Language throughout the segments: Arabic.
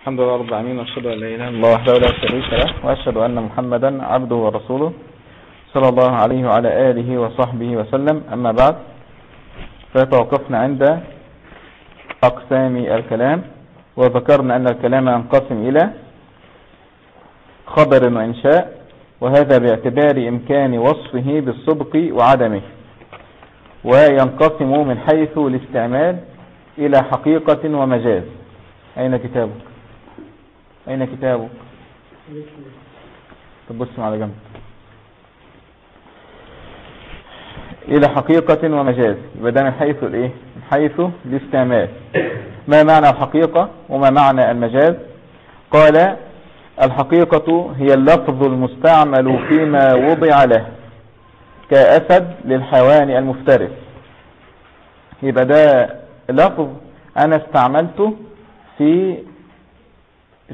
الحمد لله رب العالمين وأشهد أن لا إله إلا الله وحده لا شريك له وأشهد أن محمدا عبده ورسوله صلى الله عليه وعلى آله وصحبه وسلم. أما بعد فتوقفنا عند أقسام الكلام وذكرنا أن الكلام ينقسم إلى خبر وإنشاء وهذا باعتبار إمكان وصفه بالصدق وعدمه وينقسم من حيث الاستعمال إلى حقيقة ومجاز. أين كتابك؟ أين كتابك؟ طب بص على جنب إلى حقيقة ومجاز. يبقى ده من حيث الإيه؟ من حيث الاستعمال. ما معنى الحقيقة وما معنى المجاز؟ قال الحقيقة هي اللفظ المستعمل فيما وضع له كأسد للحيوان المفترس. يبقى ده لفظ أنا استعملته في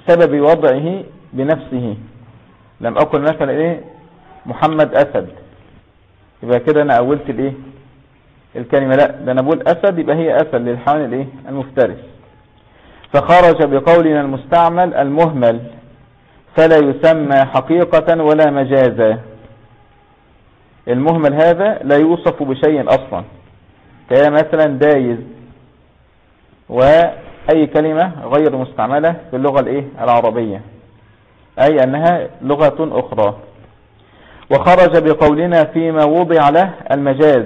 سبب وضعه بنفسه. لم أقل مثلا إيه؟ محمد أسد. يبقى كده أنا أولت الإيه؟ الكلمة. لا ده أنا بقول أسد يبقى هي أسد للحيوان الإيه؟ المفترس. فخرج بقولنا المستعمل المهمل فلا يسمى حقيقة ولا مجازا. المهمل هذا لا يوصف بشيء أصلا. كمثلا دايز واي كلمة غير مستعملة في اللغة الإيه؟ العربية. أي أنها لغة أخرى. وخرج بقولنا فيما وضع له المجاز.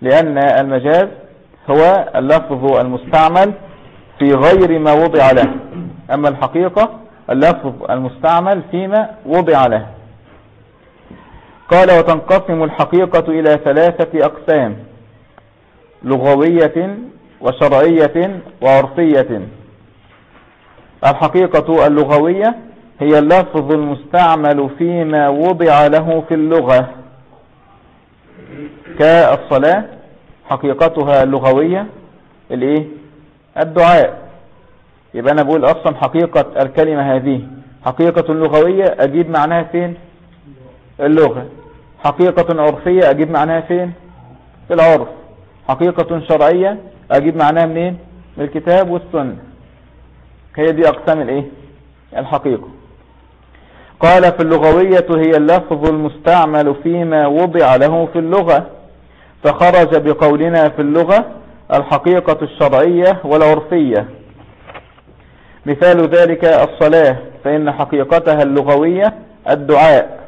لأن المجاز هو اللفظ المستعمل في غير ما وضع له. أما الحقيقة اللفظ المستعمل فيما وضع له. قال وتنقسم الحقيقة إلى ثلاثة أقسام لغوية وشرعية وعرفية. الحقيقة اللغوية هي اللفظ المستعمل فيما وضع له في اللغة. كالصلاة حقيقتها اللغوية الإيه؟ الدعاء. يبقى أنا بقول أصلا حقيقة الكلمة هذه. حقيقة لغوية أجيب معناها فين؟ اللغة. حقيقة عرفية أجيب معناها فين؟ في العرف. حقيقة شرعية. أجيب معناها منين؟ من الكتاب والسنة. هي دي أقسام الإيه؟ الحقيقة. قال في اللغوية هي اللفظ المستعمل فيما وضع له في اللغة. فخرج بقولنا في اللغة الحقيقة الشرعية والعرفية. مثال ذلك الصلاة فإن حقيقتها اللغوية الدعاء.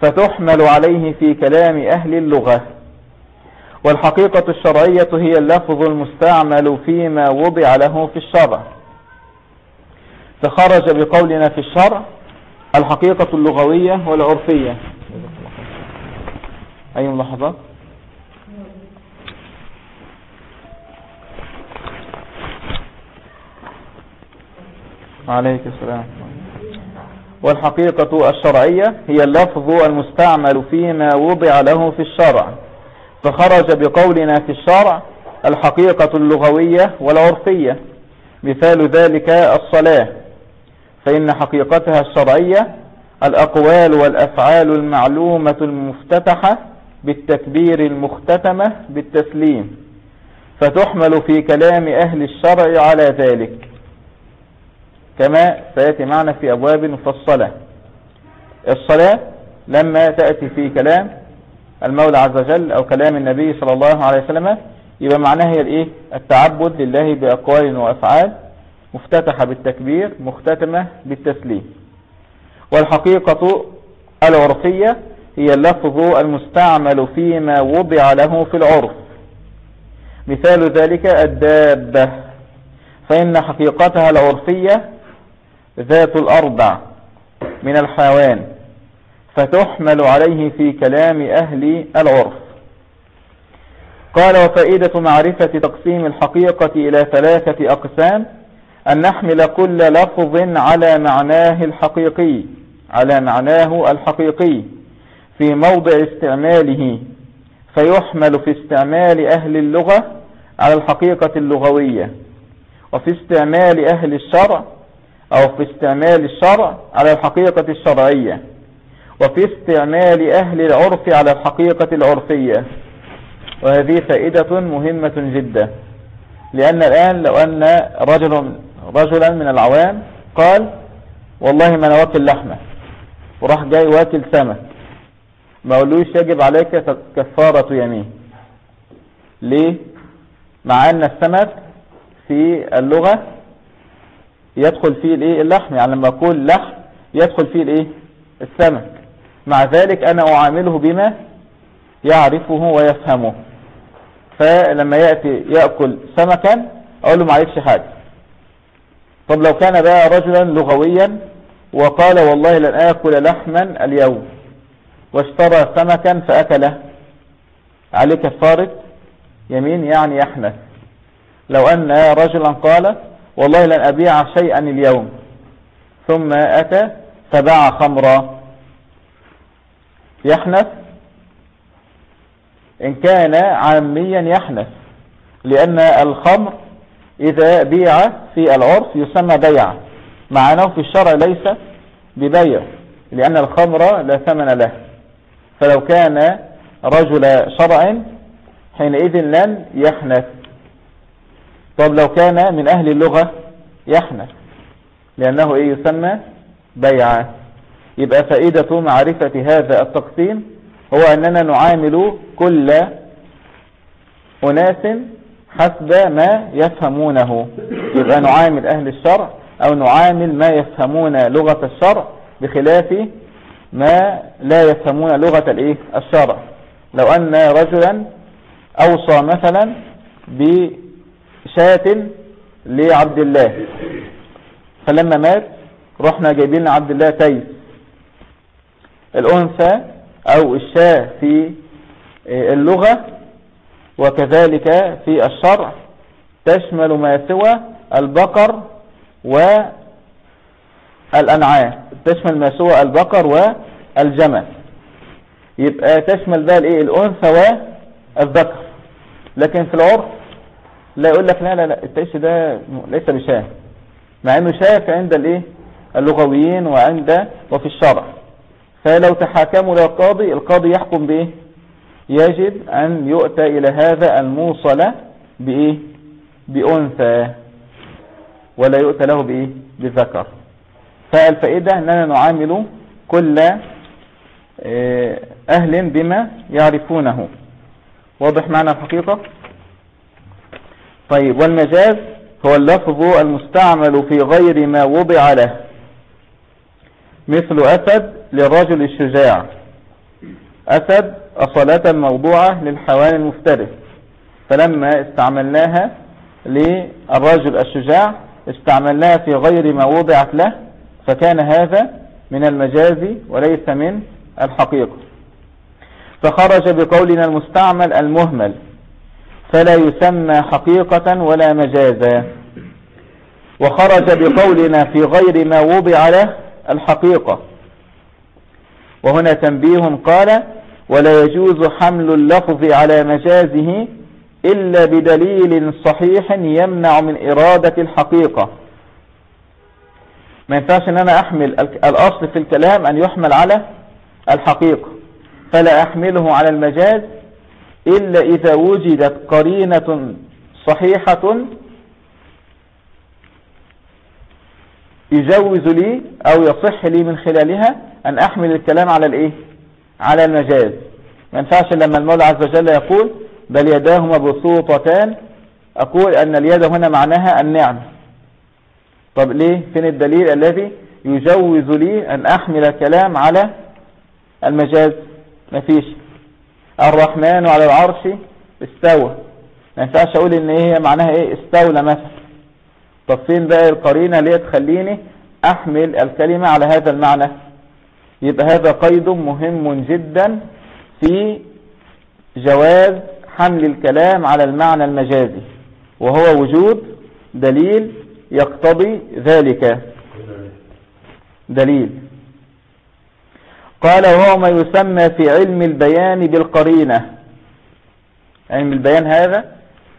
فتحمل عليه في كلام أهل اللغة. والحقيقة الشرعية هي اللفظ المستعمل فيما وضع له في الشرع. فخرج بقولنا في الشرع الحقيقة اللغوية والعرفية. أي ملاحظات عليك السلام. والحقيقة الشرعية هي اللفظ المستعمل فيما وضع له في الشرع. فخرج بقولنا في الشرع الحقيقة اللغوية والعرفية. مثال ذلك الصلاة. فإن حقيقتها الشرعية الأقوال والأفعال المعلومة المفتتحة بالتكبير المختتمة بالتسليم. فتحمل في كلام أهل الشرع على ذلك. كما سيأتي معنا في أبواب مفصلة. الصلاة لما تأتي في كلام المولى عز وجل أو كلام النبي صلى الله عليه وسلم يبقى معناها هي الإيه؟ التعبد لله بأقوال وأفعال مفتتحة بالتكبير مختتمة بالتسليم. والحقيقة العرفية هي اللفظ المستعمل فيما وضع له في العرف. مثال ذلك الدابة. فإن حقيقتها العرفية ذات الأربع من الحيوان. فتحمل عليه في كلام أهل العرف. قال وفائدة معرفة تقسيم الحقيقة إلى ثلاثة أقسام أن نحمل كل لفظ على معناه الحقيقي على معناه الحقيقي في موضع استعماله. فيحمل في استعمال أهل اللغة على الحقيقة اللغوية وفي استعمال أهل الشرع أو في استعمال الشرع على الحقيقة الشرعية. وفي استعمال أهل العرف على الحقيقة العرفية. وهذه فائدة مهمة جدا لأن الآن لو أن رجل رجلا من العوام قال والله ما أنا واكل لحمة. وراح جاي واكل سمك. ما قولوش يجب عليك كفارة يمين. ليه؟ مع أن السمك في اللغة يدخل فيه الإيه؟ اللحم. يعني لما أقول لحم يدخل فيه الإيه؟ السمك. مع ذلك أنا أعامله بما يعرفه ويفهمه. فلما يأتي يأكل سمكا أقول له معلش حاجة طب لو كان بقى رجلا لغويا وقال والله لن آكل لحما اليوم واشترى سمكا فأكله. عليه كفارة يمين يعني يحنث. لو أن رجلا قال والله لن أبيع شيئا اليوم ثم أتى فباع خمرا. يحنث؟ إن كان عاميا يحنث. لأن الخمر إذا بيع في العرف يسمى بيع. مع أنه في الشرع ليس ببيع لأن الخمر لا ثمن له. فلو كان رجل شرع حينئذ لن يحنث. طب لو كان من أهل اللغة يحنث. لأنه إيه يسمى بيعا يبقى فائدة معرفة هذا التقسيم هو أننا نعامل كل أناس حسب ما يفهمونه. يبقى نعامل أهل الشرع أو نعامل ما يفهمون لغة الشرع بخلاف ما لا يفهمون لغة الإيه؟ الشرع. لو أن رجلا أوصى مثلا بشاة لعبد الله فلما مات رحنا جايبين لعبد الله تيس. الأنثى أو الشاة في اللغة وكذلك في الشرع تشمل ما سوى البقر والأنعام. تشمل ما سوى البقر والجمل. يبقى تشمل بقى الإيه؟ الأنثى والذكر. لكن في العرف لا يقول لك لا لا لا التعيش ده ليس بشاة مع إنه شاف عند الإيه؟ اللغويين وعند وفي الشرع. فلو تحاكموا للقاضي القاضي يحكم بإيه؟ يجب أن يؤتى إلى هذا الموصل بإيه؟ بأنثى ولا يؤتى له بإيه؟ بذكر. فالفائدة أننا نعامل كل أهل بما يعرفونه. واضح معنى الحقيقة؟ طيب والمجاز هو اللفظ المستعمل في غير ما وضع له. مثل أسد للرجل الشجاع. أسد أصالة موضوعة للحيوان المفترس. فلما استعملناها للرجل الشجاع استعملناها في غير ما وضعت له فكان هذا من المجاز وليس من الحقيقة. فخرج بقولنا المستعمل المهمل فلا يسمى حقيقة ولا مجازا. وخرج بقولنا في غير ما وضع له الحقيقة. وهنا تنبيه قال ولا يجوز حمل اللفظ على مجازه إلا بدليل صحيح يمنع من إرادة الحقيقة. ما ينفعش إن أنا أحمل الأصل في الكلام أن يحمل على الحقيقة. فلا أحمله على المجاز إلا إذا وجدت قرينة صحيحة يجوز لي أو يصح لي من خلالها أن أحمل الكلام على الإيه؟ على المجاز. ما ينفعش لما المولى عز وجل يقول بل يداه مبسوطتان أقول أن اليد هنا معناها النعم. طب ليه؟ فين الدليل الذي يجوز لي أن أحمل الكلام على المجاز؟ مفيش الرحمن على العرش استوى. ما ينفعش أقول إن هي معناها إيه؟ استولى مثلا. طب فين بقى القرينة اللي تخليني أحمل الكلمة على هذا المعنى؟ يبقى هذا قيد مهم جدا في جواز حمل الكلام على المعنى المجازي وهو وجود دليل يقتضي ذلك. دليل. قال وهو ما يسمى في علم البيان بالقرينة. علم البيان هذا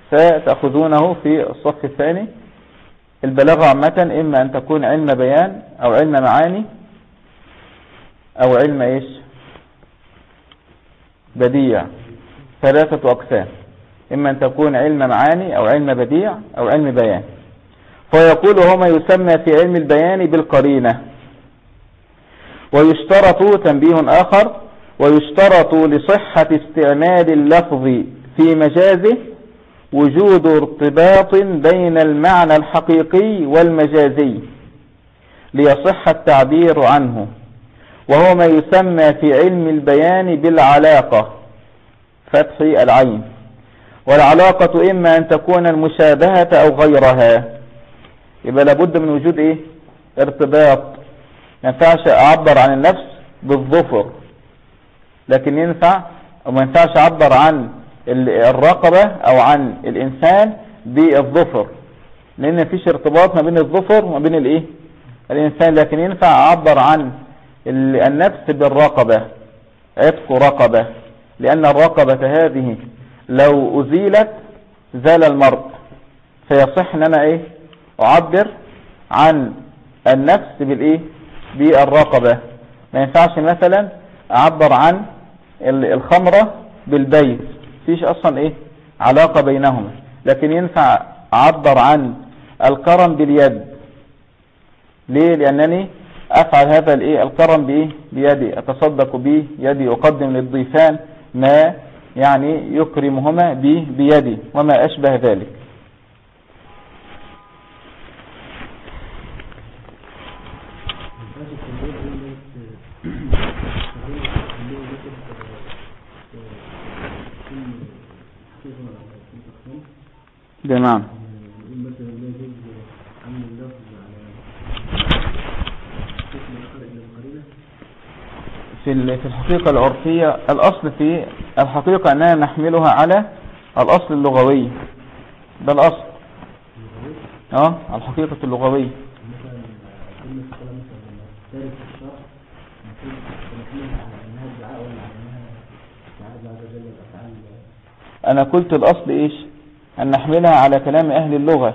ستأخذونه في الصف الثاني. البلاغة عامة إما أن تكون علم بيان أو علم معاني أو علم إيش؟ بديع. ثلاثة أقسام. إما أن تكون علم معاني أو علم بديع أو علم بيان. فيقول هو ما يسمى في علم البيان بالقرينة. ويشترط تنبيه آخر ويشترط لصحة استعمال اللفظ في مجازه وجود ارتباط بين المعنى الحقيقي والمجازي ليصح التعبير عنه وهو ما يسمى في علم البيان بالعلاقة فتح العين. والعلاقة إما أن تكون المشابهة أو غيرها. يبقى لابد من وجود إيه؟ ارتباط. ما ينفعش أعبر عن النفس بالظفر لكن ينفع أو ما ينفعش أعبر عن الرقبة أو عن الإنسان بالظفر. لأن مفيش ارتباط ما بين الظفر وما بين الإيه؟ الإنسان. لكن ينفع أعبر عن النفس بالرقبة عتق رقبة. لأن الرقبة هذه لو أزيلت زال المرء. فيصح أن أنا إيه؟ أعبر عن النفس بالإيه؟ بالرقبة. ما ينفعش مثلا أعبر عن الخمرة بالبيت. فيش أصلا إيه؟ علاقة بينهما لكن ينفع أعبر عن الكرم باليد. ليه؟ لأنني أفعل هذا الإيه؟ الكرم بإيه؟ بيدي. أتصدق به يدي. أقدم للضيفان ما يعني يكرمهما به بيدي وما أشبه ذلك. تمام. في في الحقيقة العرفية الأصل في الحقيقة أننا نحملها على الأصل اللغوي. ده الأصل. آه الحقيقة اللغوية. أنا قلت الأصل إيش؟ أن نحملها على كلام أهل اللغة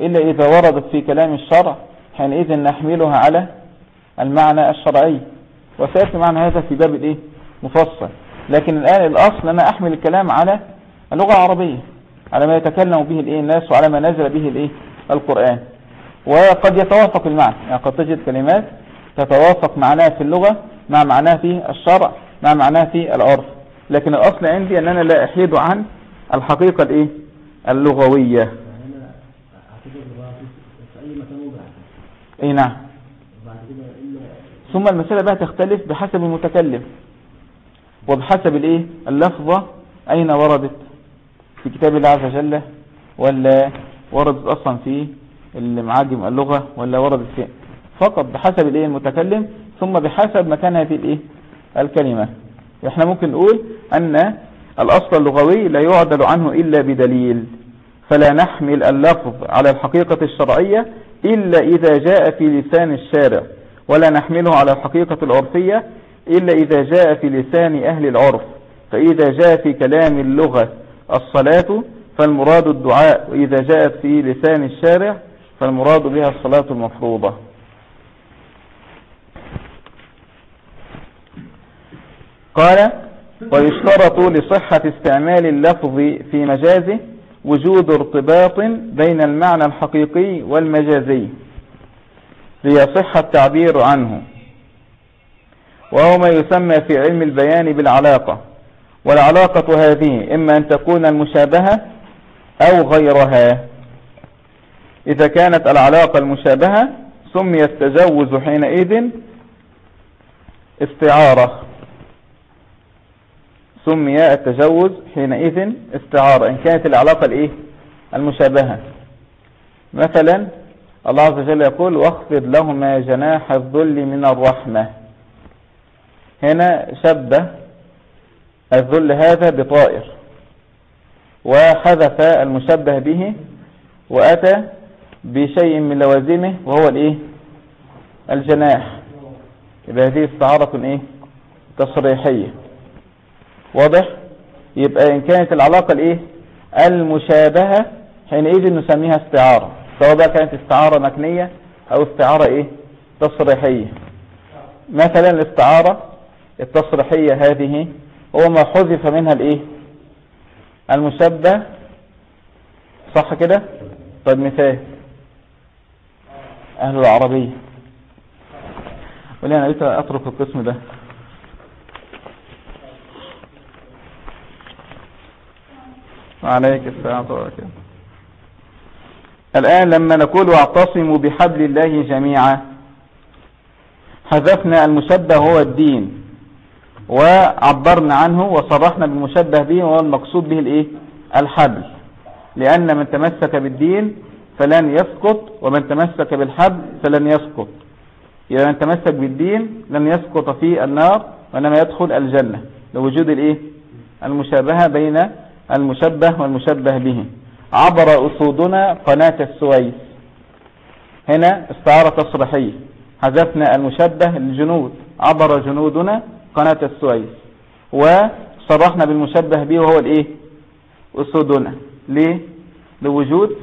إلا إذا وردت في كلام الشرع حينئذ نحملها على المعنى الشرعي. وسيأتي معنى هذا في باب الإيه مفصل. لكن الآن الأصل أنا أحمل الكلام على اللغة العربية على ما يتكلم به الإيه؟ الناس وعلى ما نزل به الإيه؟ القرآن. وقد يتوافق المعنى. يعني قد تجد كلمات تتوافق معناها في اللغة مع معناها في الشرع مع معناها في العرف. لكن الأصل عندي أن أنا لا أحيد عن الحقيقة الإيه؟ اللغوية. اي نعم. ثم المسألة بقى تختلف بحسب المتكلم. وبحسب الايه؟ اللفظة أين وردت؟ في كتاب الله عز وجل ولا وردت أصلا في المعاجم اللغة ولا وردت في فقط بحسب الايه؟ المتكلم. ثم بحسب مكانها في الايه؟ الكلمة. إحنا ممكن نقول أن الأصل اللغوي لا يعدل عنه إلا بدليل فلا نحمل اللفظ على الحقيقة الشرعية إلا إذا جاء في لسان الشارع ولا نحمله على الحقيقة العرفية إلا إذا جاء في لسان أهل العرف فإذا جاء في كلام اللغة الصلاة فالمراد الدعاء وإذا جاءت في لسان الشارع فالمراد بها الصلاة المفروضة. قال ويشترط لصحة استعمال اللفظ في مجازه وجود ارتباط بين المعنى الحقيقي والمجازي ليصح التعبير عنه. وهو ما يسمى في علم البيان بالعلاقة. والعلاقة هذه إما أن تكون المشابهة أو غيرها. إذا كانت العلاقة المشابهة سمي التجوز حينئذ استعارة. سمي التجوز حينئذ استعارة إن كانت العلاقة الإيه؟ المشابهة. مثلا الله عز وجل يقول واخفض لهما جناح الذل من الرحمة. هنا شبه الذل هذا بطائر. وحذف المشبه به وأتى بشيء من لوازمه وهو الإيه؟ الجناح. يبقى هذه استعارة إيه؟ تصريحية. واضح؟ يبقى إن كانت العلاقة الإيه؟ المشابهة حينئذ نسميها استعارة. سواء بقى كانت استعارة مكنية أو استعارة إيه؟ تصريحية. مثلا الاستعارة التصريحية هذه هو ما حذف منها الإيه؟ المشبه صح كده؟ طيب مثال. أهل العربية. ولي أنا قلت أترك القسم ده. وعليك السلام عليكم الآن لما نقول واعتصموا بحبل الله جميعا حذفنا المشبه هو الدين وعبرنا عنه وصرحنا بالمشبه به وهو المقصود به الإيه؟ الحبل. لأن من تمسك بالدين فلن يسقط ومن تمسك بالحبل فلن يسقط. إذا من تمسك بالدين لن يسقط في النار وإنما يدخل الجنة. لوجود الإيه؟ المشابهة بين المشبه والمشبه به. عبر أسودنا قناة السويس. هنا استعارة تصريحية حذفنا المشبه للجنود. عبر جنودنا قناة السويس. وصرحنا بالمشبه به وهو الإيه؟ أسودنا. ليه؟ لوجود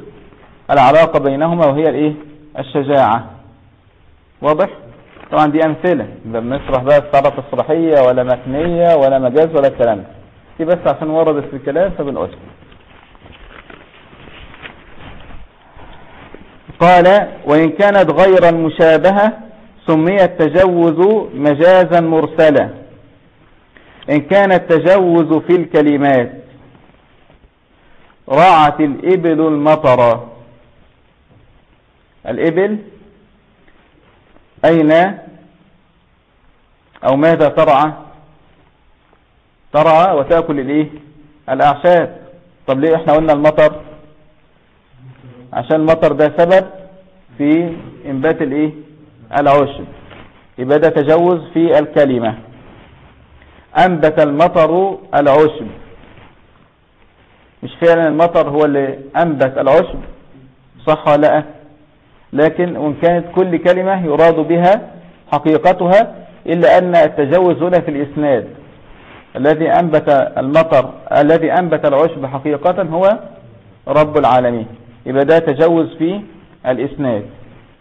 العلاقة بينهما وهي الإيه؟ الشجاعة. واضح؟ طبعا دي أمثلة. بنشرح بقى استعارة تصريحية ولا متنية ولا مجاز ولا الكلام دي بس عشان وردت في الكلام فبنقولها قال وإن كانت غير المشابهة سمي التجوز مجازا مرسلا إن كان التجوز في الكلمات رعت الإبل المطر. الإبل أين؟ أو ماذا ترعى؟ ترعى وتأكل الإيه؟ الأعشاب. طب ليه إحنا قلنا المطر؟ عشان المطر ده سبب في إنبات الإيه؟ العشب. يبقى ده تجوز في الكلمة. أنبت المطر العشب. مش فعلا المطر هو اللي أنبت العشب؟ صح لأ؟ لكن وإن كانت كل كلمة يراد بها حقيقتها إلا أن التجوز هنا في الإسناد. الذي أنبت المطر الذي أنبت العشب حقيقة هو رب العالمين. يبقى ده تجوز في الإسناد.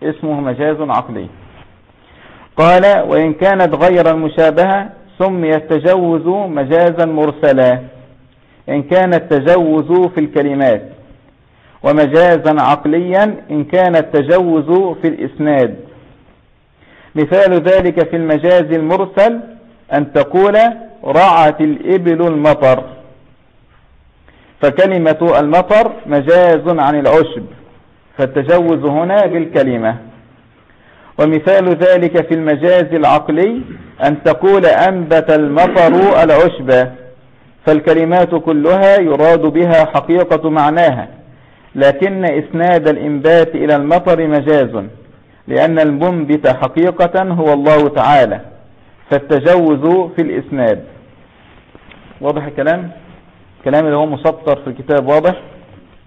اسمه مجاز عقلي. قال وإن كانت غير المشابهة سمي التجوز مجازا مرسلا. إن كان التجوز في الكلمات. ومجازا عقليا إن كان التجوز في الإسناد. مثال ذلك في المجاز المرسل أن تقول رعت الإبل المطر. فكلمة المطر مجاز عن العشب فالتجوز هنا بالكلمة. ومثال ذلك في المجاز العقلي أن تقول أنبت المطر العشب فالكلمات كلها يراد بها حقيقة معناها. لكن إسناد الإنبات إلى المطر مجاز لأن المنبت حقيقة هو الله تعالى. فالتجوز في الإسناد. واضح الكلام؟ الكلام اللي هو مسطر في الكتاب واضح؟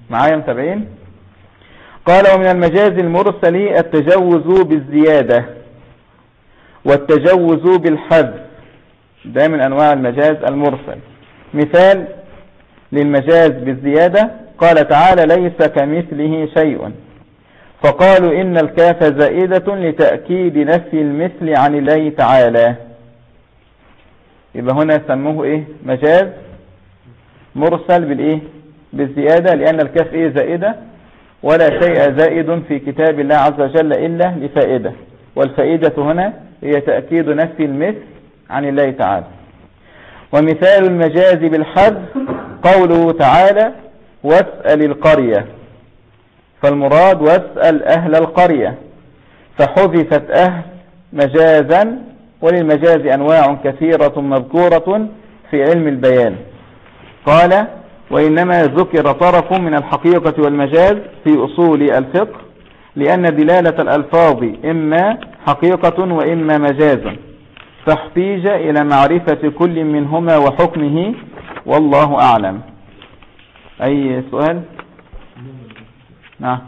معايا متابعين؟ قال ومن المجاز المرسل التجوز بالزيادة والتجوز بالحذف. ده من أنواع المجاز المرسل. مثال للمجاز بالزيادة قال تعالى ليس كمثله شيء. فقالوا إن الكاف زائدة لتأكيد نفي المثل عن الله تعالى. يبقى هنا سموه إيه؟ مجاز مرسل بالإيه؟ بالزيادة لأن الكاف إيه؟ زائدة ولا شيء زائد في كتاب الله عز وجل إلا لفائدة. والفائدة هنا هي تأكيد نفي المثل عن الله تعالى. ومثال المجاز بالحذف قوله تعالى واسأل القرية فالمراد واسأل أهل القرية. فحذفت أهل مجازا وللمجاز أنواع كثيرة مذكورة في علم البيان. قال وإنما ذكر طرف من الحقيقة والمجاز في أصول الفقه لأن دلالة الألفاظ إما حقيقة وإما مجازا فاحتيج إلى معرفة كل منهما وحكمه والله أعلم. أي سؤال؟ نعم.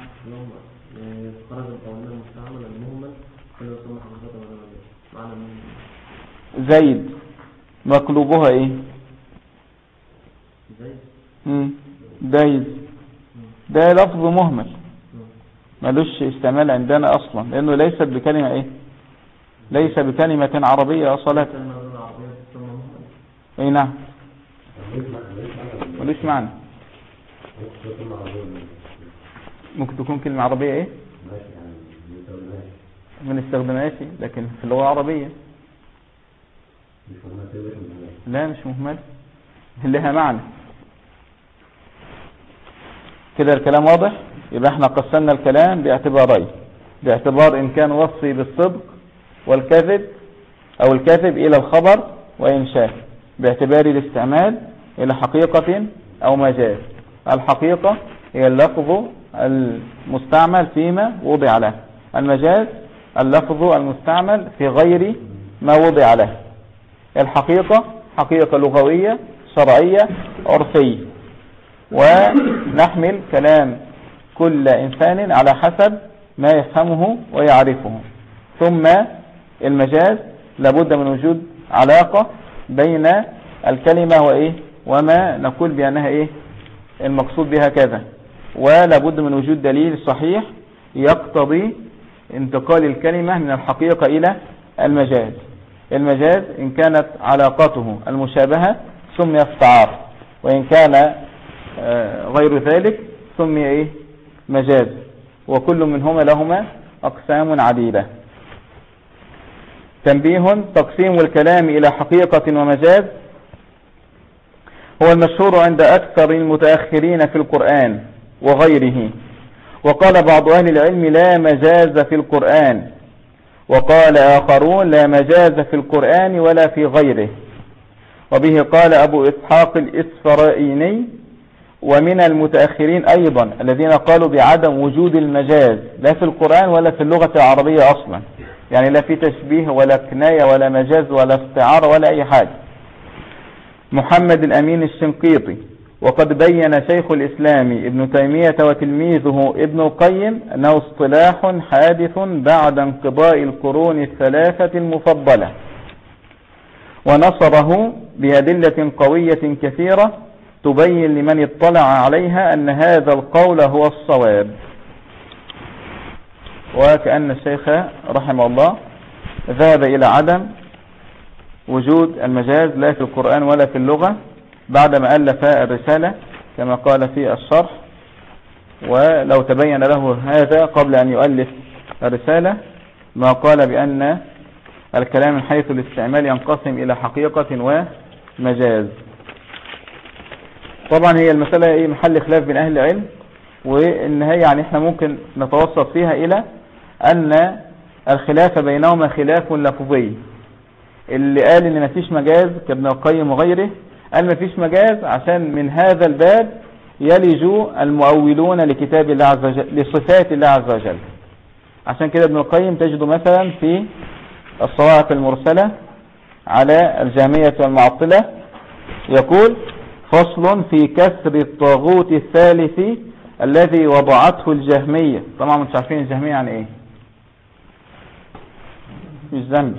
زيد. مقلوبها إيه؟ دايز ده لفظ مهمل. ملوش استعمال عندنا أصلا لأنه ليست بكلمة إيه؟ ليس بكلمة عربية أصلا. اي نعم. ملوش معنى. ممكن تكون كلمة عربية إيه؟ ما نستخدمهاش لكن في اللغة العربية. لا مش مهمل لها معنى. كده الكلام واضح؟ يبقى إحنا قسمنا الكلام باعتبارين باعتبار إن كان وصفي بالصدق والكذب أو الكذب إلى الخبر وإنشاء. باعتبار الاستعمال إلى حقيقة أو مجاز الحقيقة هي اللفظ المستعمل فيما وضع له. المجاز اللفظ المستعمل في غير ما وضع له. الحقيقة حقيقة لغوية شرعية عرفية. ونحمل كلام كل إنسان على حسب ما يفهمه ويعرفه. ثم المجاز لابد من وجود علاقة بين الكلمة وإيه وما نقول بأنها إيه المقصود بها كذا. ولابد من وجود دليل صحيح يقتضي انتقال الكلمة من الحقيقة إلى المجاز. المجاز إن كانت علاقته المشابهة سمي استعار وإن كان آه، غير ذلك سمي إيه؟ مجاز. وكل منهما لهما أقسام عديدة تنبيه تقسيم الكلام إلى حقيقة ومجاز. هو المشهور عند أكثر المتأخرين في القرآن وغيره. وقال بعض أهل العلم لا مجاز في القرآن. وقال آخرون لا مجاز في القرآن ولا في غيره. وبه قال أبو إسحاق الإسفرائيني ومن المتأخرين أيضا الذين قالوا بعدم وجود المجاز لا في القرآن ولا في اللغة العربية أصلا. يعني لا في تشبيه ولا كناية ولا مجاز ولا استعارة ولا أي حاجة. محمد الأمين الشنقيطي وقد بين شيخ الإسلام ابن تيمية وتلميذه ابن القيم أنه اصطلاح حادث بعد انقضاء القرون الثلاثة المفضلة. ونصره بأدلة قوية كثيرة تبين لمن اطلع عليها أن هذا القول هو الصواب. وكأن الشيخ رحمه الله ذهب إلى عدم وجود المجاز لا في القرآن ولا في اللغة. بعدما ألف الرسالة كما قال في الشرح ولو تبين له هذا قبل أن يؤلف الرسالة ما قال بأن الكلام من حيث الاستعمال ينقسم إلى حقيقة ومجاز. طبعا هي المسألة إيه؟ محل خلاف بين أهل العلم وإن هي يعني إحنا ممكن نتوسط فيها إلى أن الخلاف بينهما خلاف لفظي. اللي قال إن مفيش مجاز كابن القيم وغيره قال مفيش مجاز عشان من هذا الباب يلج المؤولون لكتاب الله عز وجل لصفات الله عز وجل. عشان كده ابن القيم تجد مثلا في الصواعق المرسلة على الجامية والمعطلة يقول فصل في كسر الطاغوت الثالث الذي وضعته الجهمية. طبعا مش عارفين الجهمية يعني إيه. مش ذنب.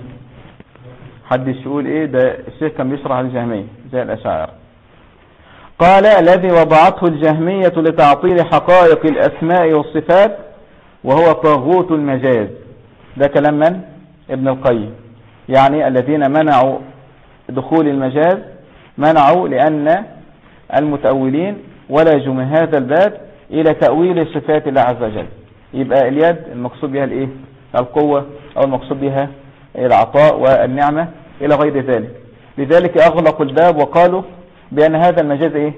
حد يقول إيه ده الشيخ كان بيشرح الجهمية. زي الأشاعر. قال الذي وضعته الجهمية لتعطيل حقائق الأسماء والصفات وهو طاغوت المجاز. ده كلام من ابن القيم. يعني الذين منعوا دخول المجاز منعوا لأن المتأولين ولجوا من هذا الباب إلى تأويل صفات الله عز وجل. يبقى اليد المقصود بها الإيه؟ القوة أو المقصود بها العطاء والنعمة إلى غير ذلك. لذلك أغلقوا الباب وقالوا بأن هذا المجاز إيه؟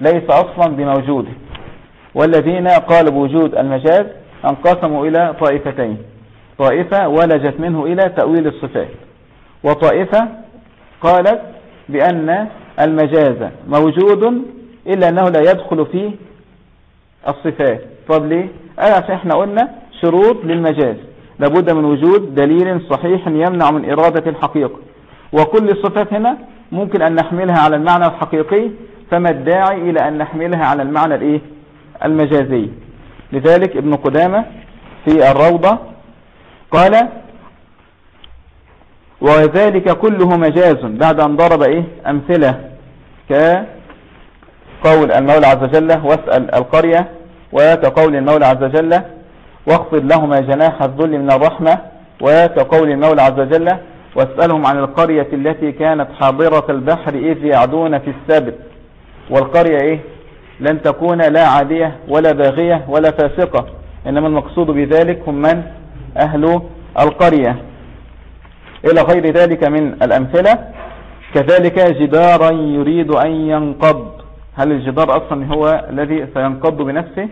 ليس أصلا بموجوده. والذين قالوا بوجود المجاز انقسموا إلى طائفتين. طائفة ولجت منه إلى تأويل الصفات. وطائفة قالت بأن المجاز موجود إلا أنه لا يدخل فيه الصفات. طب ليه؟ قال عشان إحنا قلنا شروط للمجاز. لابد من وجود دليل صحيح يمنع من إرادة الحقيقة. وكل الصفات هنا ممكن أن نحملها على المعنى الحقيقي فما الداعي إلى أن نحملها على المعنى الإيه؟ المجازي لذلك ابن قدامة في الروضة قال وذلك كله مجاز بعد أن ضرب إيه؟ أمثلة كقول المولى عز وجل واسأل القرية وكقول المولى عز وجل واخفض لهما جناح الذل من الرحمة وكقول المولى عز وجل واسألهم عن القرية التي كانت حاضرة البحر إذ يعدون في السبت. والقرية إيه؟ لن تكون لا عادية ولا باغية ولا فاسقة. إنما المقصود بذلك هم من؟ أهل القرية. إلى غير ذلك من الأمثلة كذلك جدارا يريد أن ينقض. هل الجدار أصلا هو الذي سينقض بنفسه؟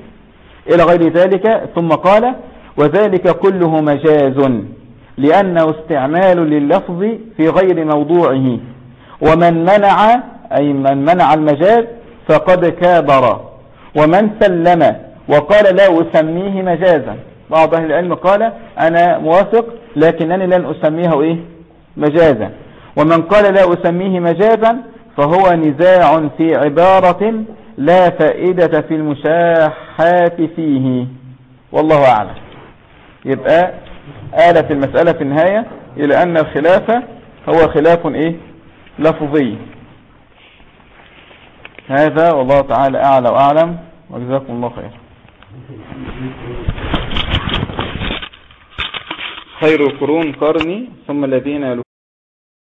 إلى غير ذلك ثم قال وذلك كله مجاز. لأنه استعمال لللفظ في غير موضوعه. ومن منع أي من منع المجاز فقد كابر. ومن سلم وقال لا أسميه مجازا. بعض أهل العلم قال أنا موافق لكنني لن أسميه إيه؟ مجازا. ومن قال لا أسميه مجازا فهو نزاع في عبارة لا فائدة في المشاحات فيه. والله أعلم. يبقى آلت المسألة في النهاية إلى أن الخلاف هو خلاف إيه؟ لفظي. هذا والله تعالى أعلى وأعلم. وجزاكم الله خير. خير القرون قرني ثم الذين